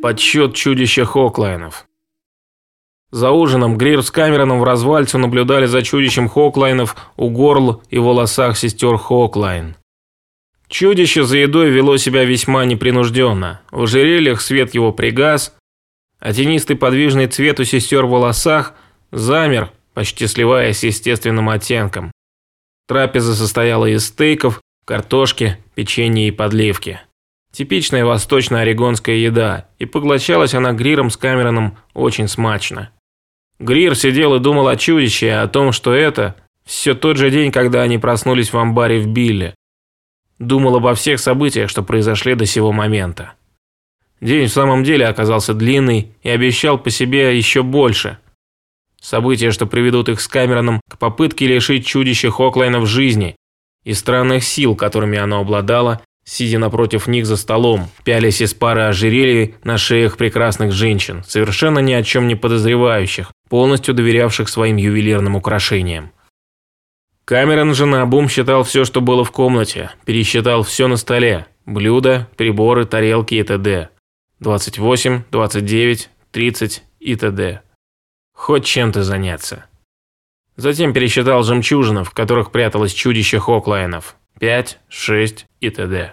Подсчет чудища Хоклайнов. За ужином Грир с Камероном в развальцу наблюдали за чудищем Хоклайнов у горл и волосах сестер Хоклайн. Чудище за едой вело себя весьма непринужденно. В ожерельях свет его пригас, а тенистый подвижный цвет у сестер в волосах замер, почти сливаясь с естественным оттенком. Трапеза состояла из стейков, картошки, печенья и подливки. Типичная восточно-орегонская еда, и поглощалась она Гриром с Камероном очень смачно. Грир сидел и думал о чудище, о том, что это все тот же день, когда они проснулись в амбаре в Билле. Думал обо всех событиях, что произошли до сего момента. День в самом деле оказался длинный и обещал по себе еще больше. События, что приведут их с Камероном к попытке лишить чудища Хоклайна в жизни и странных сил, которыми оно обладало, сидя напротив них за столом, пялись из пары ожерелий на шеях прекрасных женщин, совершенно ни о чем не подозревающих, полностью доверявших своим ювелирным украшениям. Камерон же наобум считал все, что было в комнате, пересчитал все на столе – блюда, приборы, тарелки и т.д. 28, 29, 30 и т.д. Хоть чем-то заняться. Затем пересчитал жемчужинов, в которых пряталось чудище Хоклайнов. 5, 6 и т.д.